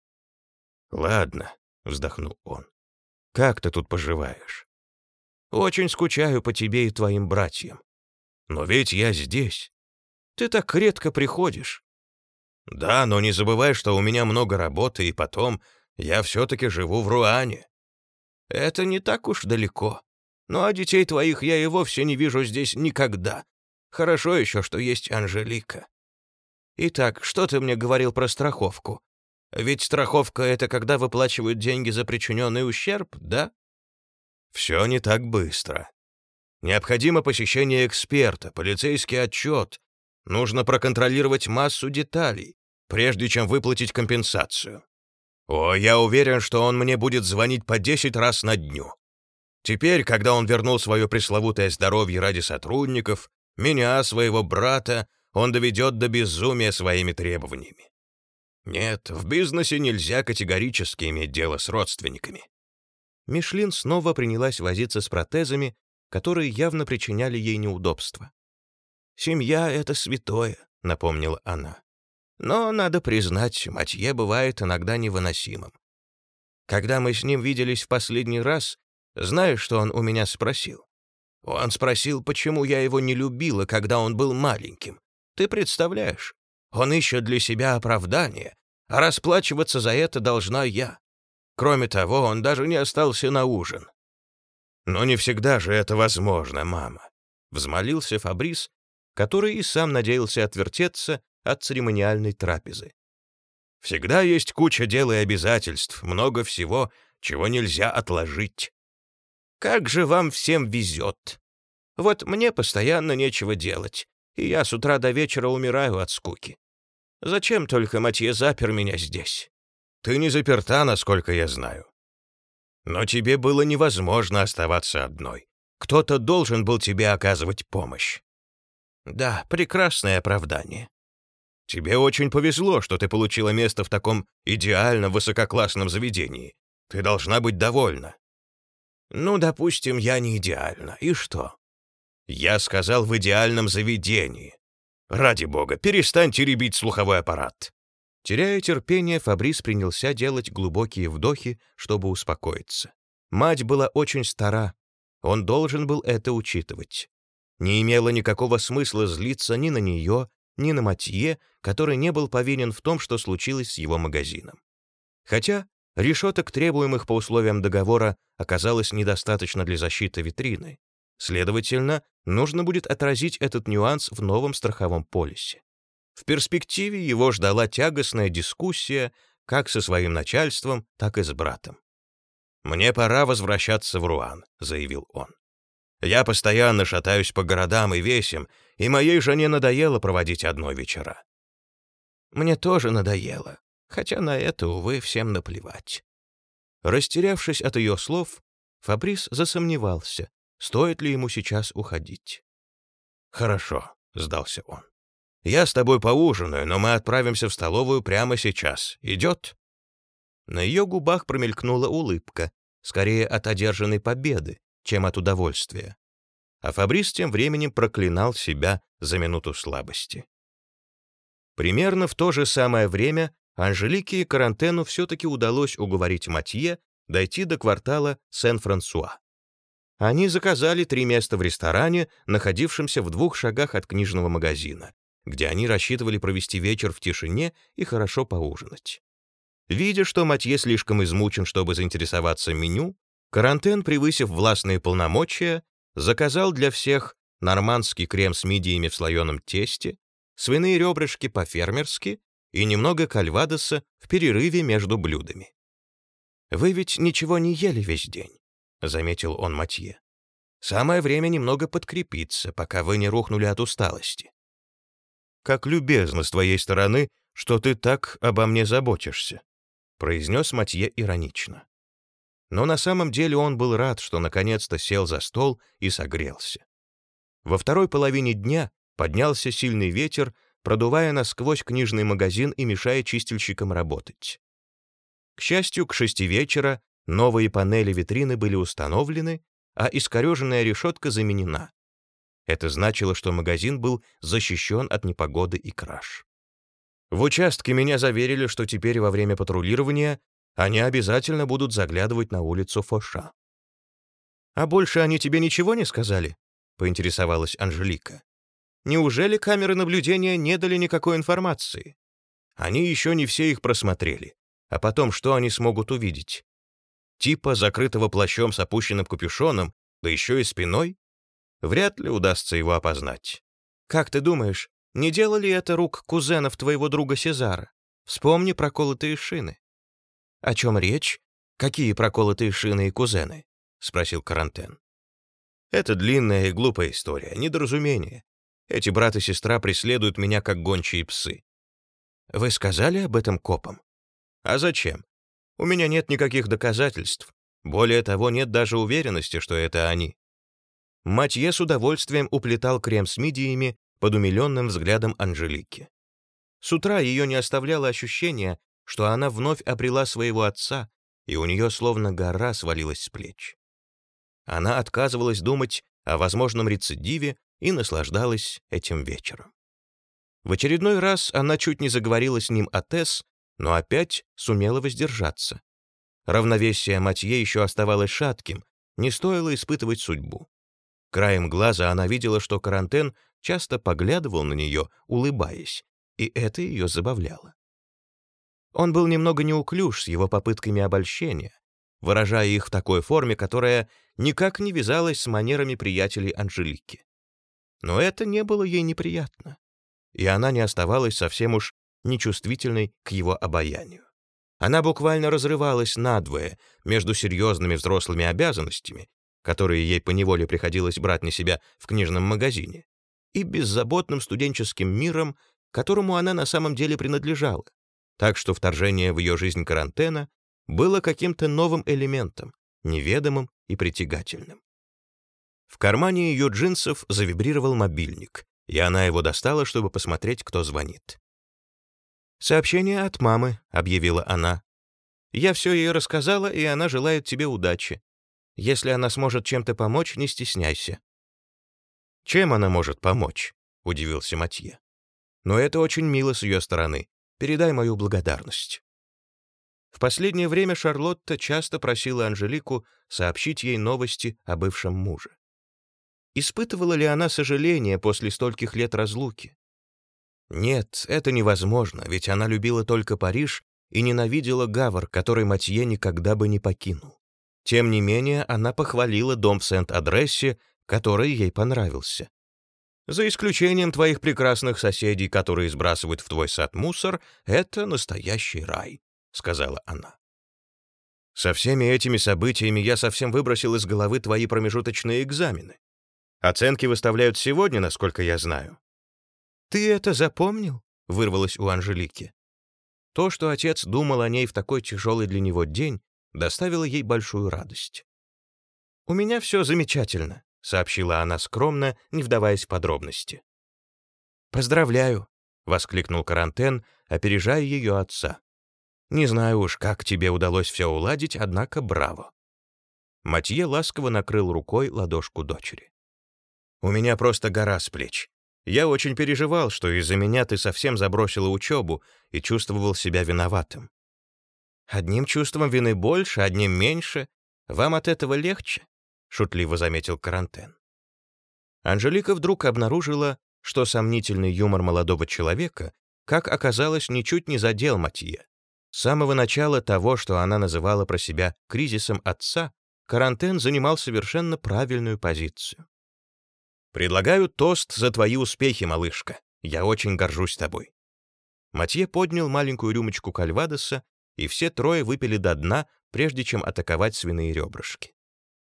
«Ладно», — вздохнул он. «Как ты тут поживаешь?» «Очень скучаю по тебе и твоим братьям. Но ведь я здесь. Ты так редко приходишь». «Да, но не забывай, что у меня много работы, и потом я все-таки живу в Руане». «Это не так уж далеко. Ну а детей твоих я и вовсе не вижу здесь никогда. Хорошо еще, что есть Анжелика. Итак, что ты мне говорил про страховку? Ведь страховка — это когда выплачивают деньги за причиненный ущерб, да? Все не так быстро. Необходимо посещение эксперта, полицейский отчет. Нужно проконтролировать массу деталей, прежде чем выплатить компенсацию. О, я уверен, что он мне будет звонить по 10 раз на дню. Теперь, когда он вернул свое пресловутое здоровье ради сотрудников, меня, своего брата, он доведет до безумия своими требованиями. Нет, в бизнесе нельзя категорически иметь дело с родственниками. Мишлин снова принялась возиться с протезами, которые явно причиняли ей неудобства. «Семья — это святое», — напомнила она. «Но, надо признать, Матье бывает иногда невыносимым. Когда мы с ним виделись в последний раз, знаешь, что он у меня спросил? Он спросил, почему я его не любила, когда он был маленьким. Ты представляешь? Он ищет для себя оправдание, а расплачиваться за это должна я. Кроме того, он даже не остался на ужин. «Но не всегда же это возможно, мама», — взмолился Фабрис, который и сам надеялся отвертеться от церемониальной трапезы. «Всегда есть куча дел и обязательств, много всего, чего нельзя отложить. Как же вам всем везет! Вот мне постоянно нечего делать, и я с утра до вечера умираю от скуки. Зачем только Матье запер меня здесь? Ты не заперта, насколько я знаю. Но тебе было невозможно оставаться одной. Кто-то должен был тебе оказывать помощь. Да, прекрасное оправдание. Тебе очень повезло, что ты получила место в таком идеально высококлассном заведении. Ты должна быть довольна. Ну, допустим, я не идеальна. И что? Я сказал в идеальном заведении. Ради бога, перестаньте ребить слуховой аппарат. Теряя терпение, Фабрис принялся делать глубокие вдохи, чтобы успокоиться. Мать была очень стара. Он должен был это учитывать. Не имело никакого смысла злиться ни на нее, ни на Матье, который не был повинен в том, что случилось с его магазином. Хотя Решеток, требуемых по условиям договора, оказалось недостаточно для защиты витрины. Следовательно, нужно будет отразить этот нюанс в новом страховом полисе. В перспективе его ждала тягостная дискуссия как со своим начальством, так и с братом. «Мне пора возвращаться в Руан», — заявил он. «Я постоянно шатаюсь по городам и весям, и моей жене надоело проводить одно вечера». «Мне тоже надоело», хотя на это, увы, всем наплевать. Растерявшись от ее слов, Фабрис засомневался, стоит ли ему сейчас уходить. «Хорошо», — сдался он. «Я с тобой поужинаю, но мы отправимся в столовую прямо сейчас. Идет?» На ее губах промелькнула улыбка, скорее от одержанной победы, чем от удовольствия. А Фабрис тем временем проклинал себя за минуту слабости. Примерно в то же самое время Анжелике и Карантену все-таки удалось уговорить Матье дойти до квартала Сен-Франсуа. Они заказали три места в ресторане, находившемся в двух шагах от книжного магазина, где они рассчитывали провести вечер в тишине и хорошо поужинать. Видя, что Матье слишком измучен, чтобы заинтересоваться меню, Карантен, превысив властные полномочия, заказал для всех нормандский крем с мидиями в слоеном тесте, свиные ребрышки по-фермерски и немного кальвадоса в перерыве между блюдами. «Вы ведь ничего не ели весь день», — заметил он Матье. «Самое время немного подкрепиться, пока вы не рухнули от усталости». «Как любезно с твоей стороны, что ты так обо мне заботишься», — произнес Матье иронично. Но на самом деле он был рад, что наконец-то сел за стол и согрелся. Во второй половине дня поднялся сильный ветер, продувая насквозь книжный магазин и мешая чистильщикам работать. К счастью, к шести вечера новые панели витрины были установлены, а искореженная решетка заменена. Это значило, что магазин был защищен от непогоды и краж. В участке меня заверили, что теперь во время патрулирования они обязательно будут заглядывать на улицу Фоша. «А больше они тебе ничего не сказали?» — поинтересовалась Анжелика. «Неужели камеры наблюдения не дали никакой информации? Они еще не все их просмотрели. А потом что они смогут увидеть? Типа закрытого плащом с опущенным капюшоном, да еще и спиной? Вряд ли удастся его опознать. Как ты думаешь, не делали это рук кузенов твоего друга Сезара? Вспомни проколотые шины. О чем речь? Какие проколотые шины и кузены? Спросил Карантен. Это длинная и глупая история, недоразумение. Эти брат и сестра преследуют меня как гончие псы. Вы сказали об этом копам? А зачем? У меня нет никаких доказательств. Более того, нет даже уверенности, что это они. Матье с удовольствием уплетал крем с мидиями под умиленным взглядом Анжелики. С утра ее не оставляло ощущение, что она вновь обрела своего отца, и у нее словно гора свалилась с плеч. Она отказывалась думать о возможном рецидиве и наслаждалась этим вечером. В очередной раз она чуть не заговорила с ним о Тесс, но опять сумела воздержаться. Равновесие Матье еще оставалось шатким, не стоило испытывать судьбу. Краем глаза она видела, что Карантен часто поглядывал на нее, улыбаясь, и это ее забавляло. Он был немного неуклюж с его попытками обольщения, выражая их в такой форме, которая никак не вязалась с манерами приятелей Анжелики. Но это не было ей неприятно, и она не оставалась совсем уж нечувствительной к его обаянию. Она буквально разрывалась надвое между серьезными взрослыми обязанностями, которые ей поневоле приходилось брать на себя в книжном магазине, и беззаботным студенческим миром, которому она на самом деле принадлежала. Так что вторжение в ее жизнь карантена было каким-то новым элементом, неведомым и притягательным. В кармане ее джинсов завибрировал мобильник, и она его достала, чтобы посмотреть, кто звонит. «Сообщение от мамы», — объявила она. «Я все ей рассказала, и она желает тебе удачи. Если она сможет чем-то помочь, не стесняйся». «Чем она может помочь?» — удивился Матье. «Но это очень мило с ее стороны. Передай мою благодарность». В последнее время Шарлотта часто просила Анжелику сообщить ей новости о бывшем муже. Испытывала ли она сожаление после стольких лет разлуки? Нет, это невозможно, ведь она любила только Париж и ненавидела Гавр, который Матье никогда бы не покинул. Тем не менее, она похвалила дом в Сент-Адрессе, который ей понравился. За исключением твоих прекрасных соседей, которые сбрасывают в твой сад мусор, это настоящий рай», — сказала она. «Со всеми этими событиями я совсем выбросил из головы твои промежуточные экзамены. Оценки выставляют сегодня, насколько я знаю. «Ты это запомнил?» — вырвалось у Анжелики. То, что отец думал о ней в такой тяжелый для него день, доставило ей большую радость. «У меня все замечательно», — сообщила она скромно, не вдаваясь в подробности. «Поздравляю», — воскликнул Карантен, опережая ее отца. «Не знаю уж, как тебе удалось все уладить, однако браво». Матье ласково накрыл рукой ладошку дочери. «У меня просто гора с плеч. Я очень переживал, что из-за меня ты совсем забросила учебу и чувствовал себя виноватым. Одним чувством вины больше, одним меньше. Вам от этого легче?» — шутливо заметил Карантен. Анжелика вдруг обнаружила, что сомнительный юмор молодого человека, как оказалось, ничуть не задел Матье. С самого начала того, что она называла про себя кризисом отца, Карантен занимал совершенно правильную позицию. «Предлагаю тост за твои успехи, малышка. Я очень горжусь тобой». Матье поднял маленькую рюмочку кальвадоса, и все трое выпили до дна, прежде чем атаковать свиные ребрышки.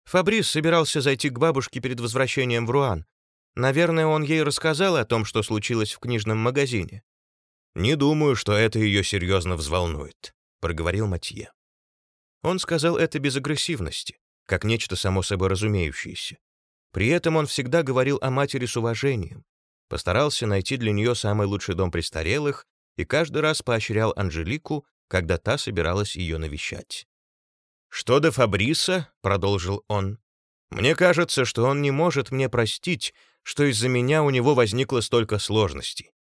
Фабрис собирался зайти к бабушке перед возвращением в Руан. Наверное, он ей рассказал о том, что случилось в книжном магазине. «Не думаю, что это ее серьезно взволнует», — проговорил Матье. Он сказал это без агрессивности, как нечто само собой разумеющееся. При этом он всегда говорил о матери с уважением. постарался найти для нее самый лучший дом престарелых и каждый раз поощрял Анжелику, когда та собиралась ее навещать. «Что до Фабриса», — продолжил он, — «мне кажется, что он не может мне простить, что из-за меня у него возникло столько сложностей.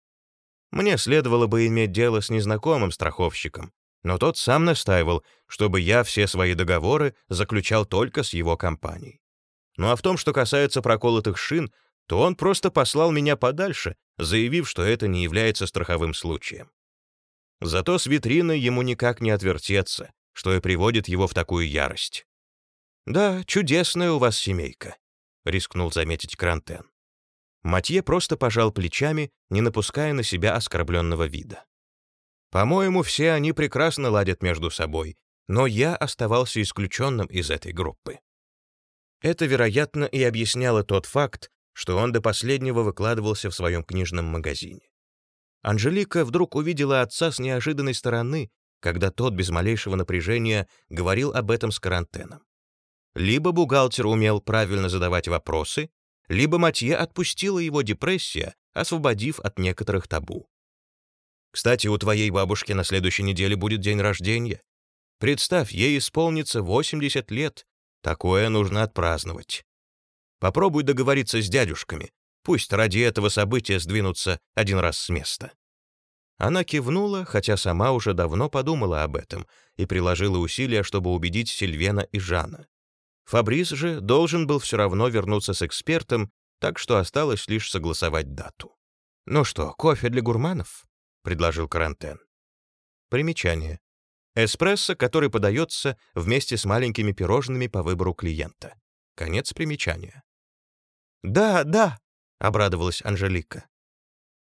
Мне следовало бы иметь дело с незнакомым страховщиком, но тот сам настаивал, чтобы я все свои договоры заключал только с его компанией. Ну а в том, что касается проколотых шин, то он просто послал меня подальше, заявив, что это не является страховым случаем. Зато с витриной ему никак не отвертеться, что и приводит его в такую ярость. «Да, чудесная у вас семейка», — рискнул заметить Крантен. Матье просто пожал плечами, не напуская на себя оскорбленного вида. «По-моему, все они прекрасно ладят между собой, но я оставался исключенным из этой группы». Это, вероятно, и объясняло тот факт, что он до последнего выкладывался в своем книжном магазине. Анжелика вдруг увидела отца с неожиданной стороны когда тот без малейшего напряжения говорил об этом с карантеном. Либо бухгалтер умел правильно задавать вопросы, либо Матье отпустила его депрессия, освободив от некоторых табу. «Кстати, у твоей бабушки на следующей неделе будет день рождения. Представь, ей исполнится 80 лет. Такое нужно отпраздновать. Попробуй договориться с дядюшками, пусть ради этого события сдвинутся один раз с места». Она кивнула, хотя сама уже давно подумала об этом и приложила усилия, чтобы убедить Сильвена и Жана. Фабрис же должен был все равно вернуться с экспертом, так что осталось лишь согласовать дату. «Ну что, кофе для гурманов?» — предложил Карантен. Примечание. Эспрессо, который подается вместе с маленькими пирожными по выбору клиента. Конец примечания. «Да, да», — обрадовалась Анжелика.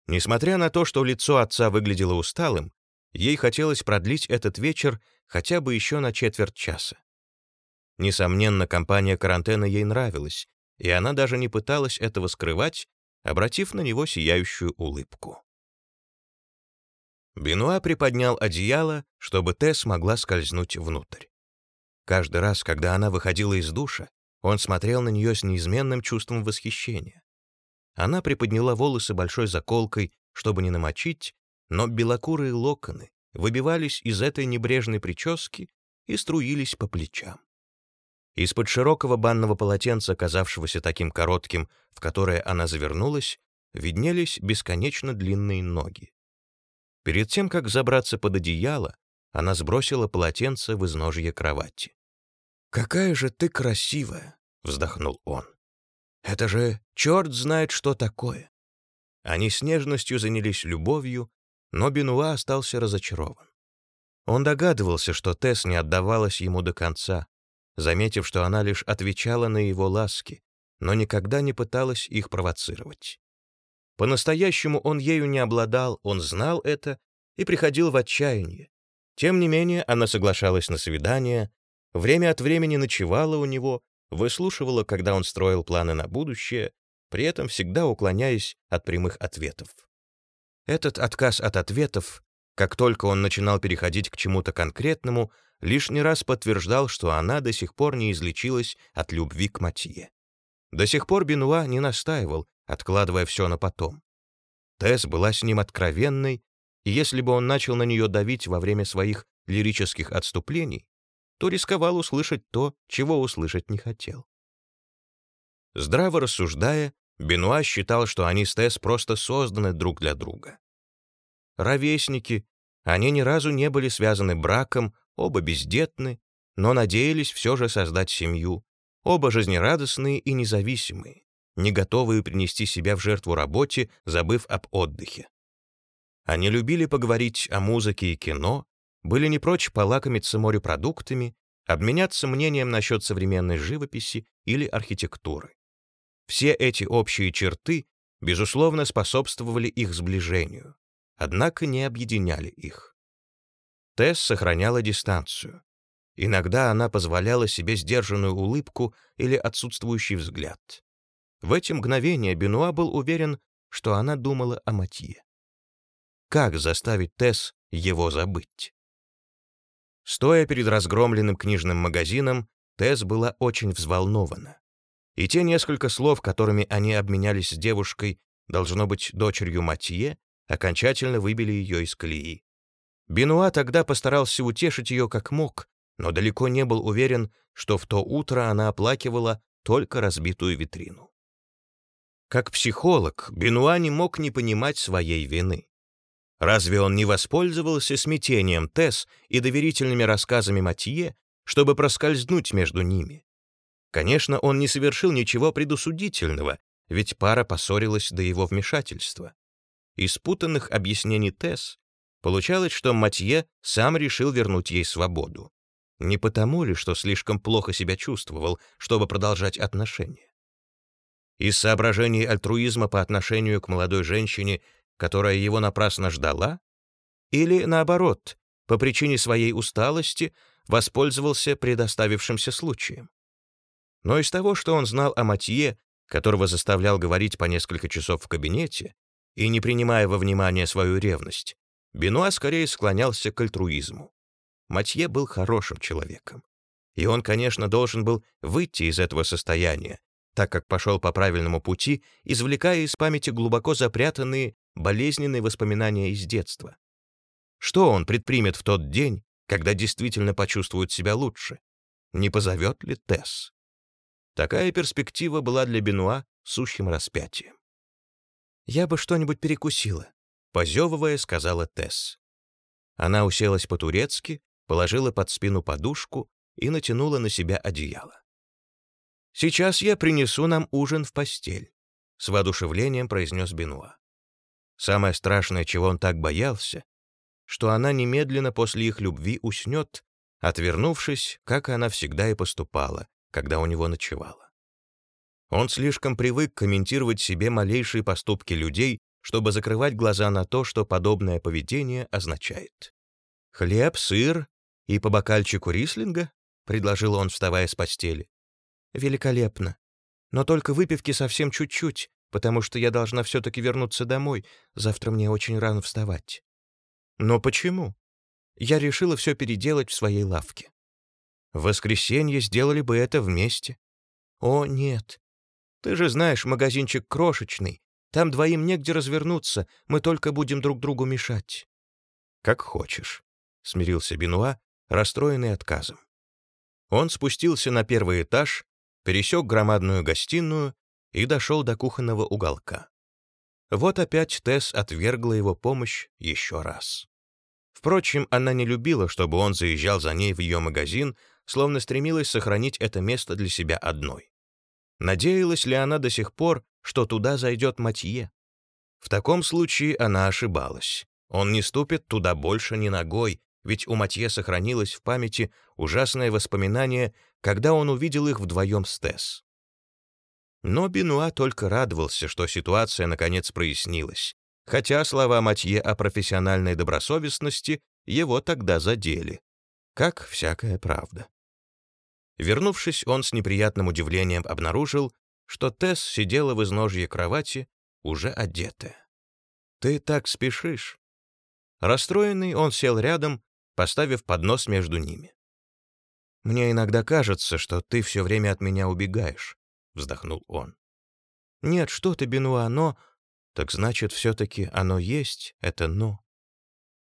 Несмотря на то, что лицо отца выглядело усталым, ей хотелось продлить этот вечер хотя бы еще на четверть часа. Несомненно, компания карантена ей нравилась, и она даже не пыталась этого скрывать, обратив на него сияющую улыбку. Бенуа приподнял одеяло, чтобы Тесс могла скользнуть внутрь. Каждый раз, когда она выходила из душа, он смотрел на нее с неизменным чувством восхищения. Она приподняла волосы большой заколкой, чтобы не намочить, но белокурые локоны выбивались из этой небрежной прически и струились по плечам. Из-под широкого банного полотенца, казавшегося таким коротким, в которое она завернулась, виднелись бесконечно длинные ноги. Перед тем, как забраться под одеяло, она сбросила полотенце в изножье кровати. «Какая же ты красивая!» — вздохнул он. Это же черт знает, что такое. Они с нежностью занялись любовью, но Бенуа остался разочарован. Он догадывался, что Тесс не отдавалась ему до конца, заметив, что она лишь отвечала на его ласки, но никогда не пыталась их провоцировать. По-настоящему он ею не обладал, он знал это и приходил в отчаяние. Тем не менее, она соглашалась на свидание, время от времени ночевала у него выслушивала, когда он строил планы на будущее, при этом всегда уклоняясь от прямых ответов. Этот отказ от ответов, как только он начинал переходить к чему-то конкретному, лишний раз подтверждал, что она до сих пор не излечилась от любви к Матье. До сих пор Бенуа не настаивал, откладывая все на потом. Тесс была с ним откровенной, и если бы он начал на нее давить во время своих лирических отступлений, то рисковал услышать то, чего услышать не хотел. Здраво рассуждая, Бенуа считал, что они с Тесс просто созданы друг для друга. Ровесники, они ни разу не были связаны браком, оба бездетны, но надеялись все же создать семью, оба жизнерадостные и независимые, не готовые принести себя в жертву работе, забыв об отдыхе. Они любили поговорить о музыке и кино, были не прочь полакомиться морепродуктами, обменяться мнением насчет современной живописи или архитектуры. Все эти общие черты, безусловно, способствовали их сближению, однако не объединяли их. Тесс сохраняла дистанцию. Иногда она позволяла себе сдержанную улыбку или отсутствующий взгляд. В эти мгновения Бенуа был уверен, что она думала о Матье. Как заставить Тесс его забыть? Стоя перед разгромленным книжным магазином, Тесс была очень взволнована. И те несколько слов, которыми они обменялись с девушкой, должно быть дочерью Матье, окончательно выбили ее из колеи. Бенуа тогда постарался утешить ее как мог, но далеко не был уверен, что в то утро она оплакивала только разбитую витрину. Как психолог, Бенуа не мог не понимать своей вины. Разве он не воспользовался смятением Тесс и доверительными рассказами Матье, чтобы проскользнуть между ними? Конечно, он не совершил ничего предусудительного, ведь пара поссорилась до его вмешательства. Из путанных объяснений Тесс получалось, что Матье сам решил вернуть ей свободу. Не потому ли, что слишком плохо себя чувствовал, чтобы продолжать отношения? Из соображений альтруизма по отношению к молодой женщине, которая его напрасно ждала? Или, наоборот, по причине своей усталости воспользовался предоставившимся случаем? Но из того, что он знал о Матье, которого заставлял говорить по несколько часов в кабинете, и не принимая во внимание свою ревность, Бенуа скорее склонялся к альтруизму. Матье был хорошим человеком. И он, конечно, должен был выйти из этого состояния, так как пошел по правильному пути, извлекая из памяти глубоко запрятанные болезненные воспоминания из детства. Что он предпримет в тот день, когда действительно почувствует себя лучше? Не позовет ли Тесс? Такая перспектива была для Бенуа сущим распятием. «Я бы что-нибудь перекусила», — позевывая, сказала Тесс. Она уселась по-турецки, положила под спину подушку и натянула на себя одеяло. «Сейчас я принесу нам ужин в постель», — с воодушевлением произнес Бенуа. Самое страшное, чего он так боялся, что она немедленно после их любви уснет, отвернувшись, как она всегда и поступала, когда у него ночевала. Он слишком привык комментировать себе малейшие поступки людей, чтобы закрывать глаза на то, что подобное поведение означает. «Хлеб, сыр и по бокальчику рислинга?» — предложил он, вставая с постели. Великолепно. Но только выпивки совсем чуть-чуть, потому что я должна все-таки вернуться домой. Завтра мне очень рано вставать. Но почему? Я решила все переделать в своей лавке. В воскресенье сделали бы это вместе. О, нет. Ты же знаешь, магазинчик крошечный. Там двоим негде развернуться, мы только будем друг другу мешать. Как хочешь, — смирился Бенуа, расстроенный отказом. Он спустился на первый этаж пересек громадную гостиную и дошел до кухонного уголка. Вот опять Тесс отвергла его помощь еще раз. Впрочем, она не любила, чтобы он заезжал за ней в ее магазин, словно стремилась сохранить это место для себя одной. Надеялась ли она до сих пор, что туда зайдет Матье? В таком случае она ошибалась. Он не ступит туда больше ни ногой, ведь у Матье сохранилось в памяти ужасное воспоминание, когда он увидел их вдвоем с Тесс. Но Бенуа только радовался, что ситуация наконец прояснилась, хотя слова Матье о профессиональной добросовестности его тогда задели, как всякая правда. Вернувшись, он с неприятным удивлением обнаружил, что Тесс сидела в изножье кровати, уже одетая. «Ты так спешишь?» Расстроенный, он сел рядом поставив поднос между ними. «Мне иногда кажется, что ты все время от меня убегаешь», — вздохнул он. «Нет, что ты, Бенуа, но...» «Так значит, все-таки оно есть, это «но».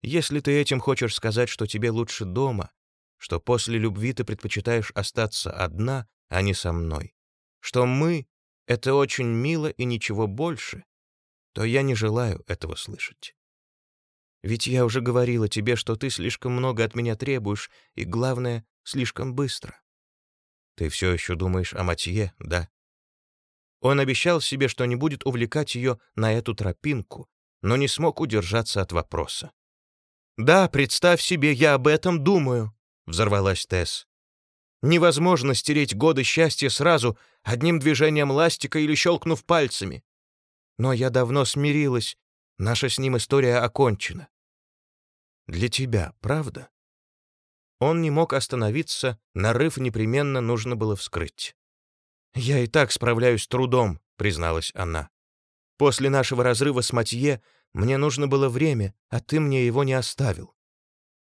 Если ты этим хочешь сказать, что тебе лучше дома, что после любви ты предпочитаешь остаться одна, а не со мной, что мы — это очень мило и ничего больше, то я не желаю этого слышать. Ведь я уже говорила тебе, что ты слишком много от меня требуешь, и, главное, слишком быстро. Ты все еще думаешь о Матье, да? Он обещал себе, что не будет увлекать ее на эту тропинку, но не смог удержаться от вопроса. «Да, представь себе, я об этом думаю», — взорвалась Тесс. «Невозможно стереть годы счастья сразу, одним движением ластика или щелкнув пальцами. Но я давно смирилась Наша с ним история окончена. Для тебя, правда? Он не мог остановиться, нарыв непременно нужно было вскрыть. «Я и так справляюсь трудом», — призналась она. «После нашего разрыва с Матье мне нужно было время, а ты мне его не оставил.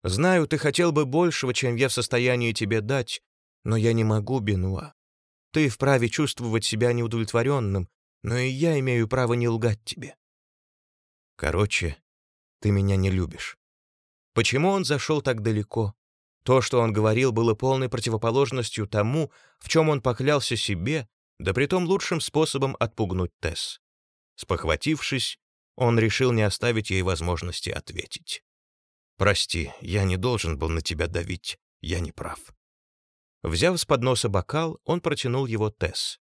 Знаю, ты хотел бы большего, чем я в состоянии тебе дать, но я не могу, Бенуа. Ты вправе чувствовать себя неудовлетворенным, но и я имею право не лгать тебе. Короче, ты меня не любишь. Почему он зашел так далеко? То, что он говорил, было полной противоположностью тому, в чем он поклялся себе, да притом лучшим способом отпугнуть Тесс. Спохватившись, он решил не оставить ей возможности ответить. «Прости, я не должен был на тебя давить, я не прав». Взяв с подноса бокал, он протянул его Тесс.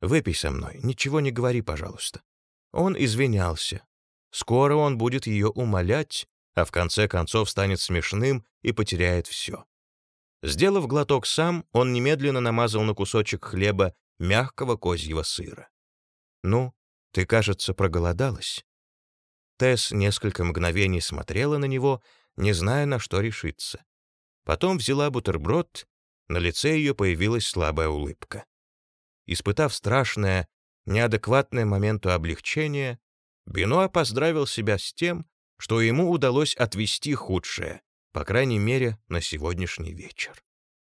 «Выпей со мной, ничего не говори, пожалуйста». Он извинялся. Скоро он будет ее умолять, а в конце концов станет смешным и потеряет все. Сделав глоток сам, он немедленно намазал на кусочек хлеба мягкого козьего сыра. «Ну, ты, кажется, проголодалась?» Тесс несколько мгновений смотрела на него, не зная, на что решиться. Потом взяла бутерброд, на лице ее появилась слабая улыбка. Испытав страшное, неадекватное моменту облегчения, Бенуа поздравил себя с тем, что ему удалось отвести худшее, по крайней мере, на сегодняшний вечер.